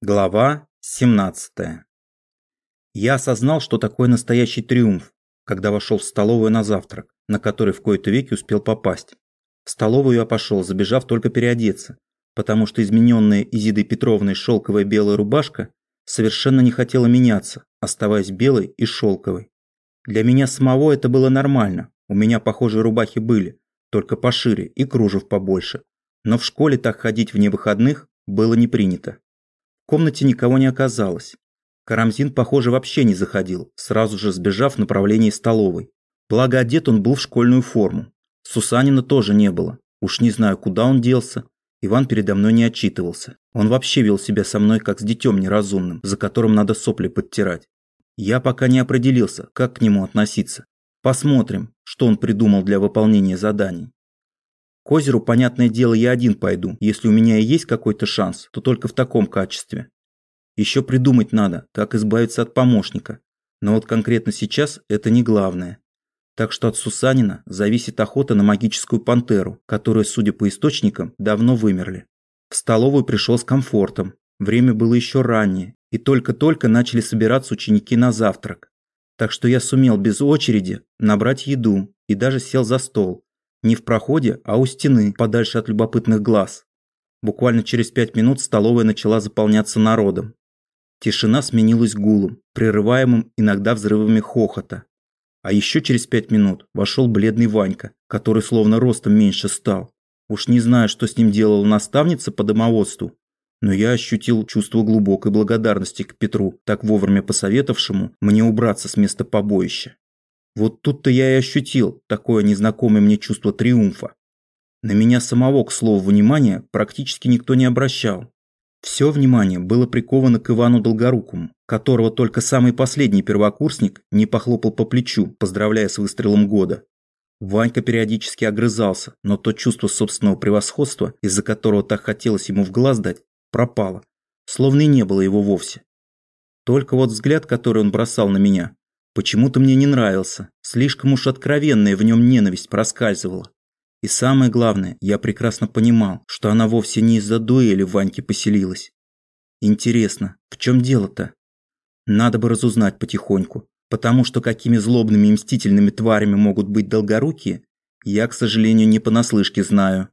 Глава 17 Я осознал, что такое настоящий триумф, когда вошел в столовую на завтрак, на который в кои-то веки успел попасть. В столовую я пошел, забежав только переодеться, потому что измененная Изидой Петровной шелковая белая рубашка совершенно не хотела меняться, оставаясь белой и шелковой. Для меня самого это было нормально, у меня похожие рубахи были, только пошире и кружев побольше. Но в школе так ходить вне выходных было не принято. Комнате никого не оказалось. Карамзин, похоже, вообще не заходил, сразу же сбежав в направлении столовой. Благо одет он был в школьную форму. Сусанина тоже не было. Уж не знаю, куда он делся. Иван передо мной не отчитывался. Он вообще вел себя со мной как с детем неразумным, за которым надо сопли подтирать. Я пока не определился, как к нему относиться. Посмотрим, что он придумал для выполнения заданий. К озеру, понятное дело, я один пойду. Если у меня и есть какой-то шанс, то только в таком качестве. Еще придумать надо, как избавиться от помощника. Но вот конкретно сейчас это не главное. Так что от Сусанина зависит охота на магическую пантеру, которая, судя по источникам, давно вымерли. В столовую пришел с комфортом. Время было еще раннее, и только-только начали собираться ученики на завтрак. Так что я сумел без очереди набрать еду и даже сел за стол, не в проходе, а у стены, подальше от любопытных глаз. Буквально через пять минут столовая начала заполняться народом. Тишина сменилась гулом, прерываемым иногда взрывами хохота. А еще через пять минут вошел бледный Ванька, который словно ростом меньше стал. Уж не знаю, что с ним делала наставница по домоводству, но я ощутил чувство глубокой благодарности к Петру, так вовремя посоветовавшему мне убраться с места побоища. Вот тут-то я и ощутил такое незнакомое мне чувство триумфа. На меня самого, к слову, внимания практически никто не обращал. Все внимание было приковано к Ивану Долгорукому, которого только самый последний первокурсник не похлопал по плечу, поздравляя с выстрелом года. Ванька периодически огрызался, но то чувство собственного превосходства, из-за которого так хотелось ему в глаз дать, пропало, словно и не было его вовсе. Только вот взгляд, который он бросал на меня, Почему-то мне не нравился, слишком уж откровенная в нем ненависть проскальзывала. И самое главное, я прекрасно понимал, что она вовсе не из-за дуэли в Ваньке поселилась. Интересно, в чем дело-то? Надо бы разузнать потихоньку, потому что какими злобными и мстительными тварями могут быть долгорукие, я, к сожалению, не понаслышке знаю.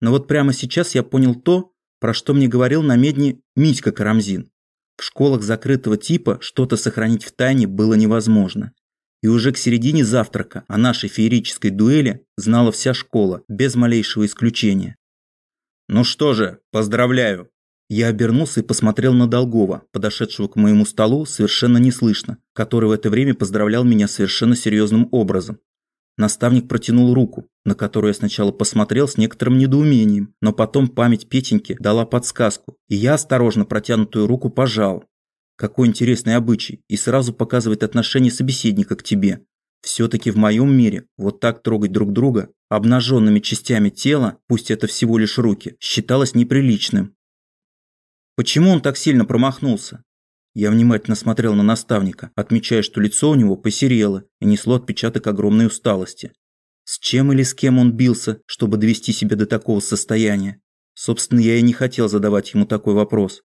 Но вот прямо сейчас я понял то, про что мне говорил на медне Митька Карамзин. В школах закрытого типа что-то сохранить в тайне было невозможно. И уже к середине завтрака о нашей феерической дуэли знала вся школа, без малейшего исключения. «Ну что же, поздравляю!» Я обернулся и посмотрел на Долгова, подошедшего к моему столу совершенно неслышно, который в это время поздравлял меня совершенно серьезным образом. Наставник протянул руку, на которую я сначала посмотрел с некоторым недоумением, но потом память Петеньки дала подсказку, и я осторожно протянутую руку пожал. Какой интересный обычай, и сразу показывает отношение собеседника к тебе. Все-таки в моем мире вот так трогать друг друга обнаженными частями тела, пусть это всего лишь руки, считалось неприличным. Почему он так сильно промахнулся? Я внимательно смотрел на наставника, отмечая, что лицо у него посерело и несло отпечаток огромной усталости. С чем или с кем он бился, чтобы довести себя до такого состояния? Собственно, я и не хотел задавать ему такой вопрос.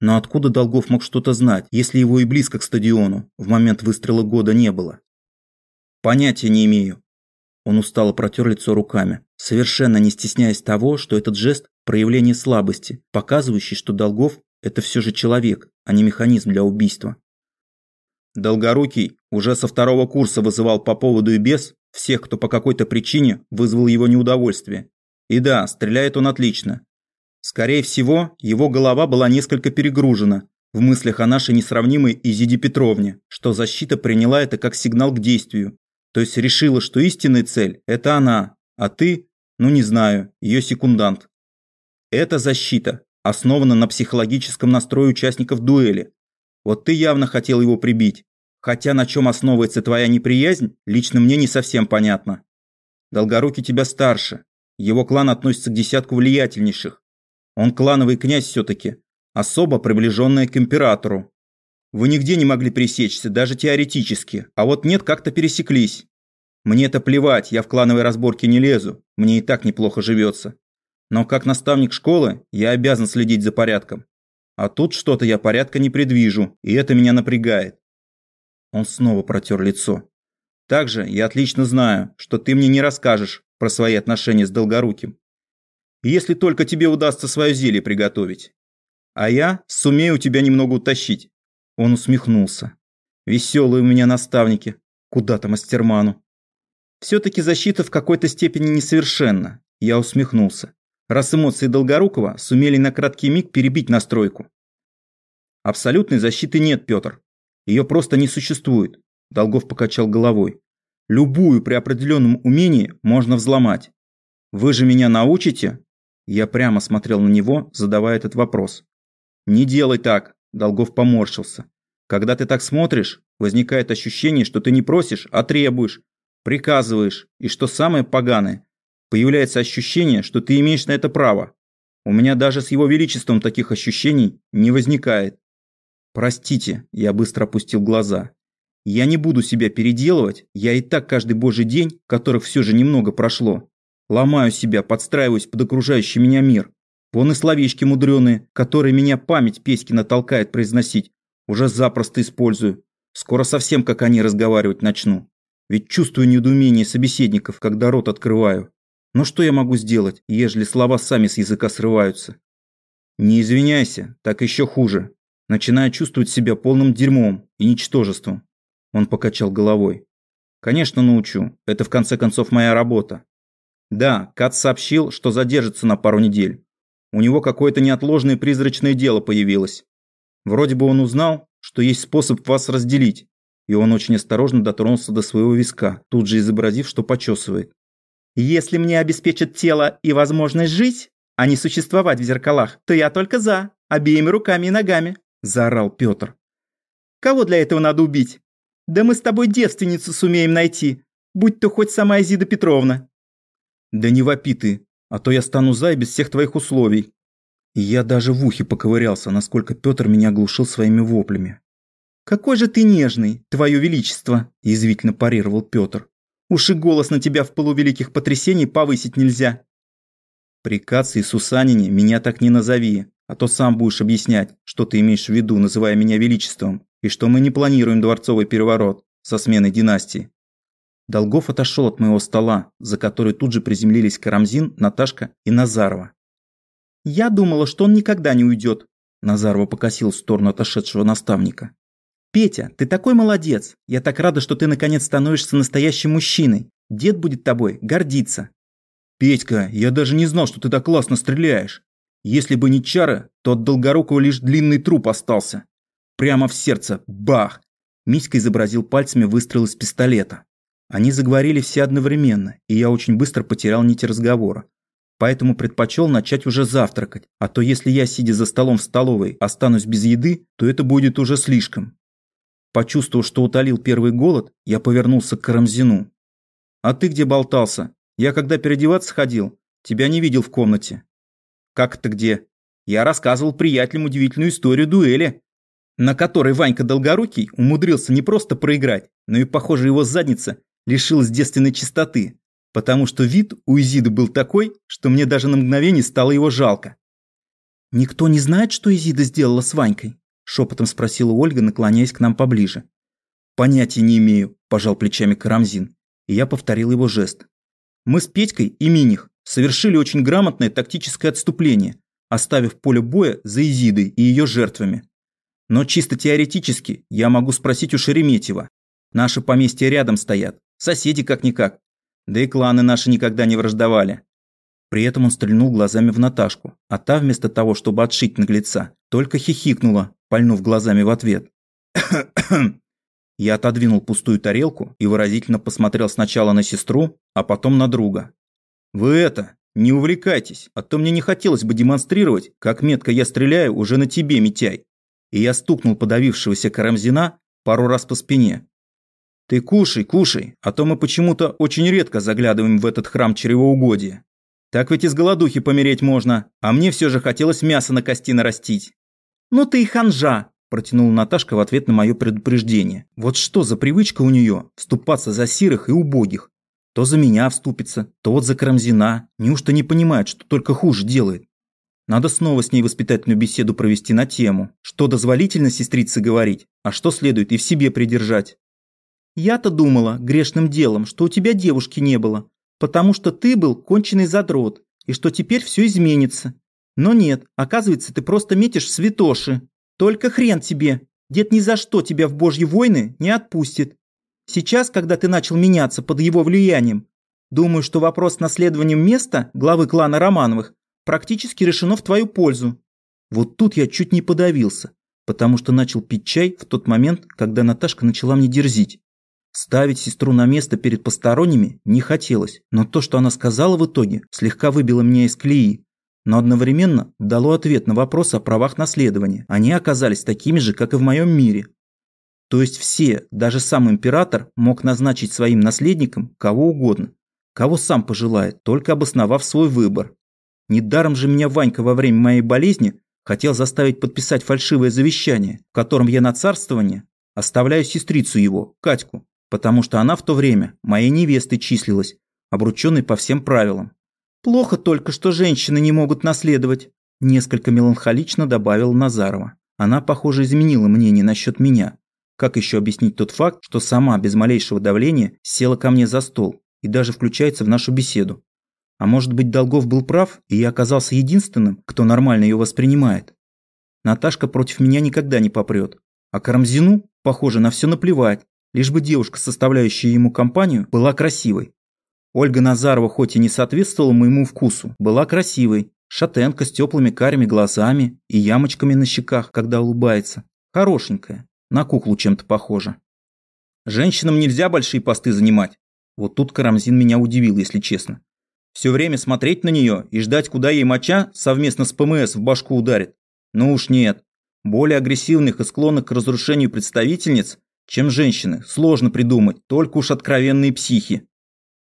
Но откуда Долгов мог что-то знать, если его и близко к стадиону в момент выстрела года не было? Понятия не имею. Он устало протер лицо руками, совершенно не стесняясь того, что этот жест – проявление слабости, показывающий, что Долгов это все же человек, а не механизм для убийства. Долгорукий уже со второго курса вызывал по поводу и без всех, кто по какой-то причине вызвал его неудовольствие. И да, стреляет он отлично. Скорее всего, его голова была несколько перегружена в мыслях о нашей несравнимой Изиде Петровне, что защита приняла это как сигнал к действию. То есть решила, что истинная цель – это она, а ты, ну не знаю, ее секундант. Это защита, основана на психологическом настрое участников дуэли. Вот ты явно хотел его прибить. Хотя на чем основывается твоя неприязнь, лично мне не совсем понятно. Долгорукий тебя старше. Его клан относится к десятку влиятельнейших. Он клановый князь все-таки, особо приближенная к императору. Вы нигде не могли пересечься, даже теоретически, а вот нет, как-то пересеклись. Мне это плевать, я в клановые разборки не лезу, мне и так неплохо живется. Но как наставник школы я обязан следить за порядком. А тут что-то я порядка не предвижу, и это меня напрягает. Он снова протер лицо. Также я отлично знаю, что ты мне не расскажешь про свои отношения с Долгоруким. Если только тебе удастся свое зелье приготовить. А я сумею тебя немного утащить. Он усмехнулся. Веселые у меня наставники. Куда-то мастерману. Все-таки защита в какой-то степени несовершенна. Я усмехнулся. Раз эмоции Долгорукова сумели на краткий миг перебить настройку. Абсолютной защиты нет, Петр. Ее просто не существует. Долгов покачал головой. Любую при определенном умении можно взломать. Вы же меня научите? Я прямо смотрел на него, задавая этот вопрос. Не делай так, Долгов поморщился. Когда ты так смотришь, возникает ощущение, что ты не просишь, а требуешь, приказываешь, и что самое поганое, появляется ощущение, что ты имеешь на это право. У меня даже с его величеством таких ощущений не возникает. Простите, я быстро опустил глаза. Я не буду себя переделывать, я и так каждый божий день, которых все же немного прошло. Ломаю себя, подстраиваюсь под окружающий меня мир. Вон и словечки мудреные, которые меня память Песькина толкает произносить, уже запросто использую. Скоро совсем как они разговаривать начну. Ведь чувствую недоумение собеседников, когда рот открываю. Но что я могу сделать, ежели слова сами с языка срываются? Не извиняйся, так еще хуже. Начинаю чувствовать себя полным дерьмом и ничтожеством. Он покачал головой. Конечно, научу. Это в конце концов моя работа. Да, Кат сообщил, что задержится на пару недель. У него какое-то неотложное призрачное дело появилось. Вроде бы он узнал, что есть способ вас разделить, и он очень осторожно дотронулся до своего виска, тут же изобразив, что почесывает. «Если мне обеспечат тело и возможность жить, а не существовать в зеркалах, то я только за, обеими руками и ногами», – заорал Петр. «Кого для этого надо убить? Да мы с тобой девственницу сумеем найти, будь то хоть сама Изида Петровна. Да не вопи ты, а то я стану зай без всех твоих условий. И я даже в ухе поковырялся, насколько Петр меня глушил своими воплями. «Какой же ты нежный, твое величество!» – язвительно парировал Петр. «Уж и голос на тебя в полувеликих потрясений повысить нельзя!» «При Каце и Сусанине меня так не назови, а то сам будешь объяснять, что ты имеешь в виду, называя меня величеством и что мы не планируем дворцовый переворот со сменой династии. Долгов отошел от моего стола, за который тут же приземлились Карамзин, Наташка и Назарова. «Я думала, что он никогда не уйдет», – Назарова покосил в сторону отошедшего наставника. «Петя, ты такой молодец. Я так рада, что ты наконец становишься настоящим мужчиной. Дед будет тобой гордиться». «Петька, я даже не знал, что ты так классно стреляешь. Если бы не чары, то от Долгорукого лишь длинный труп остался. Прямо в сердце. Бах! Миська изобразил пальцами выстрел из пистолета. Они заговорили все одновременно, и я очень быстро потерял нить разговора. Поэтому предпочел начать уже завтракать, а то если я, сидя за столом в столовой, останусь без еды, то это будет уже слишком. Почувствовав, что утолил первый голод, я повернулся к Карамзину. «А ты где болтался? Я когда переодеваться ходил, тебя не видел в комнате». «Как это где?» «Я рассказывал приятелям удивительную историю дуэли, на которой Ванька Долгорукий умудрился не просто проиграть, но и, похоже, его задница лишилась девственной чистоты, потому что вид у Изиды был такой, что мне даже на мгновение стало его жалко. «Никто не знает, что Изида сделала с Ванькой?» – шепотом спросила Ольга, наклоняясь к нам поближе. «Понятия не имею», – пожал плечами Карамзин, и я повторил его жест. «Мы с Петькой и Миних совершили очень грамотное тактическое отступление, оставив поле боя за Изидой и ее жертвами. Но чисто теоретически я могу спросить у Шереметьева. Наши поместья рядом стоят, соседи как-никак. Да и кланы наши никогда не враждовали. При этом он стрельнул глазами в Наташку, а та вместо того, чтобы отшить наглеца, только хихикнула, пальнув глазами в ответ. Я отодвинул пустую тарелку и выразительно посмотрел сначала на сестру, а потом на друга. «Вы это, не увлекайтесь, а то мне не хотелось бы демонстрировать, как метко я стреляю уже на тебе, Митяй и я стукнул подавившегося Карамзина пару раз по спине. «Ты кушай, кушай, а то мы почему-то очень редко заглядываем в этот храм чревоугодия. Так ведь из голодухи помереть можно, а мне все же хотелось мясо на кости нарастить». «Ну ты и ханжа!» – протянула Наташка в ответ на мое предупреждение. «Вот что за привычка у нее – вступаться за сирых и убогих. То за меня вступится, то вот за Карамзина. Неужто не понимает, что только хуже делает?» Надо снова с ней воспитательную беседу провести на тему, что дозволительно сестрице говорить, а что следует и в себе придержать. Я-то думала грешным делом, что у тебя девушки не было, потому что ты был конченый задрот, и что теперь все изменится. Но нет, оказывается, ты просто метишь святоши. Только хрен тебе, дед ни за что тебя в божьи войны не отпустит. Сейчас, когда ты начал меняться под его влиянием, думаю, что вопрос с наследованием места главы клана Романовых практически решено в твою пользу. Вот тут я чуть не подавился, потому что начал пить чай в тот момент, когда Наташка начала мне дерзить. Ставить сестру на место перед посторонними не хотелось, но то, что она сказала в итоге, слегка выбило меня из колеи. Но одновременно дало ответ на вопрос о правах наследования. Они оказались такими же, как и в моем мире. То есть все, даже сам император, мог назначить своим наследником кого угодно, кого сам пожелает, только обосновав свой выбор. Недаром же меня Ванька во время моей болезни хотел заставить подписать фальшивое завещание, в котором я на царствование оставляю сестрицу его, Катьку, потому что она в то время моей невестой числилась, обрученной по всем правилам. Плохо только, что женщины не могут наследовать, несколько меланхолично добавила Назарова. Она, похоже, изменила мнение насчет меня. Как еще объяснить тот факт, что сама без малейшего давления села ко мне за стол и даже включается в нашу беседу? А может быть, Долгов был прав, и я оказался единственным, кто нормально ее воспринимает? Наташка против меня никогда не попрет. А Карамзину, похоже, на все наплевать, лишь бы девушка, составляющая ему компанию, была красивой. Ольга Назарова хоть и не соответствовала моему вкусу, была красивой, шатенка с теплыми карими глазами и ямочками на щеках, когда улыбается. Хорошенькая, на куклу чем-то похожа. Женщинам нельзя большие посты занимать. Вот тут Карамзин меня удивил, если честно. Все время смотреть на нее и ждать, куда ей моча совместно с ПМС в башку ударит? Ну уж нет. Более агрессивных и склонных к разрушению представительниц, чем женщины, сложно придумать, только уж откровенные психи.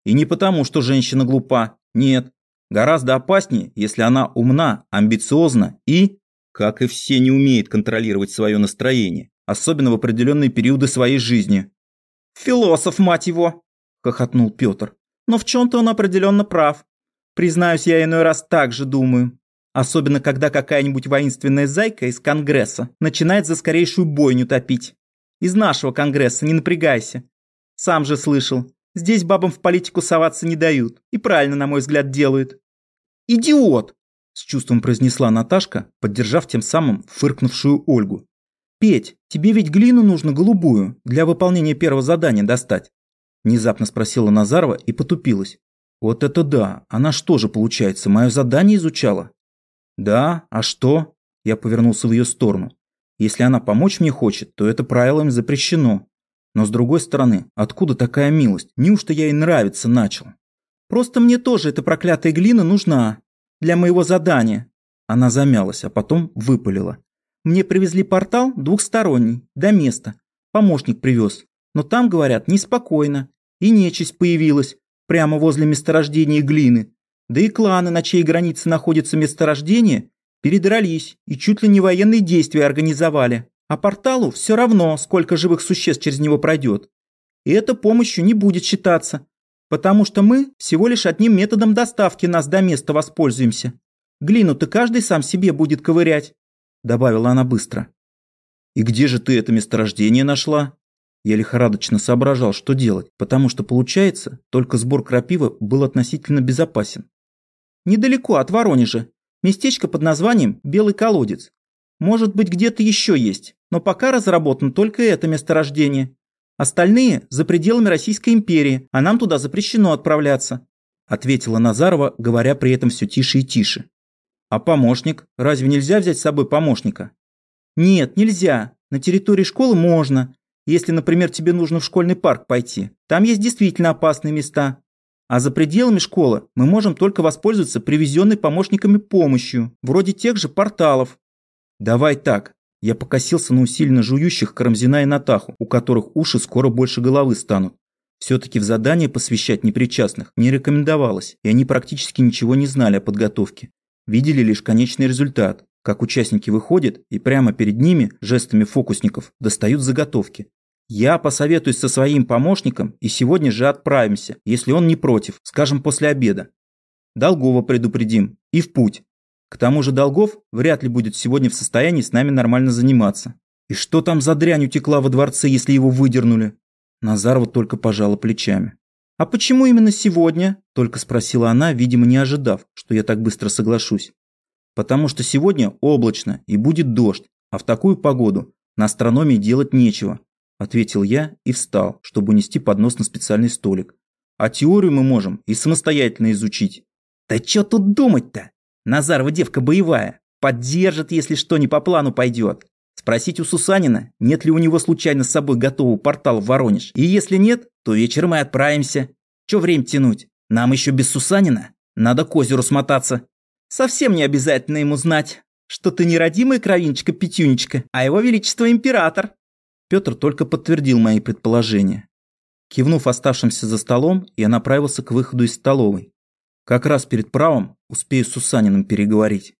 И не потому, что женщина глупа, нет. Гораздо опаснее, если она умна, амбициозна и, как и все, не умеет контролировать свое настроение, особенно в определенные периоды своей жизни. «Философ, мать его!» – хохотнул Петр но в чем-то он определенно прав. Признаюсь, я иной раз так же думаю. Особенно, когда какая-нибудь воинственная зайка из Конгресса начинает за скорейшую бойню топить. Из нашего Конгресса, не напрягайся. Сам же слышал, здесь бабам в политику соваться не дают. И правильно, на мой взгляд, делают. «Идиот!» – с чувством произнесла Наташка, поддержав тем самым фыркнувшую Ольгу. «Петь, тебе ведь глину нужно голубую для выполнения первого задания достать. Внезапно спросила Назарова и потупилась. Вот это да, она что же, получается, мое задание изучала? Да, а что? Я повернулся в ее сторону. Если она помочь мне хочет, то это правилами запрещено. Но с другой стороны, откуда такая милость? Неужто я ей нравиться начал? Просто мне тоже эта проклятая глина нужна. Для моего задания. Она замялась, а потом выпалила. Мне привезли портал двухсторонний, до места. Помощник привез. Но там, говорят, неспокойно. И нечисть появилась прямо возле месторождения глины. Да и кланы, на чьей границе находится месторождение, передрались и чуть ли не военные действия организовали. А порталу все равно, сколько живых существ через него пройдет. И эта помощью не будет считаться, потому что мы всего лишь одним методом доставки нас до места воспользуемся. Глину-то каждый сам себе будет ковырять, добавила она быстро. И где же ты это месторождение нашла? Я лихорадочно соображал, что делать, потому что, получается, только сбор крапивы был относительно безопасен. Недалеко от Воронежа. Местечко под названием Белый колодец. Может быть, где-то еще есть, но пока разработано только это месторождение. Остальные за пределами Российской империи, а нам туда запрещено отправляться», ответила Назарова, говоря при этом все тише и тише. «А помощник? Разве нельзя взять с собой помощника?» «Нет, нельзя. На территории школы можно, если, например, тебе нужно в школьный парк пойти. Там есть действительно опасные места. А за пределами школы мы можем только воспользоваться привезенной помощниками помощью, вроде тех же порталов. Давай так. Я покосился на усиленно жующих Карамзина и Натаху, у которых уши скоро больше головы станут. Все-таки в задание посвящать непричастных не рекомендовалось, и они практически ничего не знали о подготовке. Видели лишь конечный результат, как участники выходят и прямо перед ними, жестами фокусников, достают заготовки. Я посоветуюсь со своим помощником и сегодня же отправимся, если он не против, скажем, после обеда. Долгова предупредим и в путь. К тому же Долгов вряд ли будет сегодня в состоянии с нами нормально заниматься. И что там за дрянь утекла во дворце, если его выдернули? Назарова только пожала плечами. «А почему именно сегодня?» – только спросила она, видимо, не ожидав, что я так быстро соглашусь. «Потому что сегодня облачно и будет дождь, а в такую погоду на астрономии делать нечего», – ответил я и встал, чтобы унести поднос на специальный столик. «А теорию мы можем и самостоятельно изучить». «Да чё тут думать-то? Назарова девка боевая. Поддержит, если что не по плану пойдет. Спросить у Сусанина, нет ли у него случайно с собой готового портала в Воронеж. И если нет, то вечером мы отправимся. Чё время тянуть? Нам еще без Сусанина? Надо к озеру смотаться. Совсем не обязательно ему знать, что ты не родимая кровиночка-пятюнечка, а его величество император. Петр только подтвердил мои предположения. Кивнув оставшимся за столом, я направился к выходу из столовой. Как раз перед правом успею с Сусаниным переговорить.